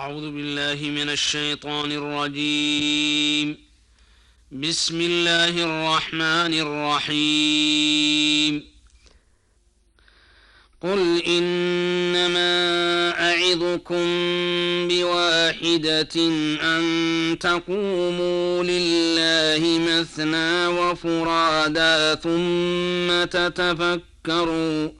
أعوذ بالله من الشيطان الرجيم. بسم الله الرحمن الرحيم. قل إنما أعظكم بواحدة أن تقوموا لله مثنى وفرادا ثم تتفكروا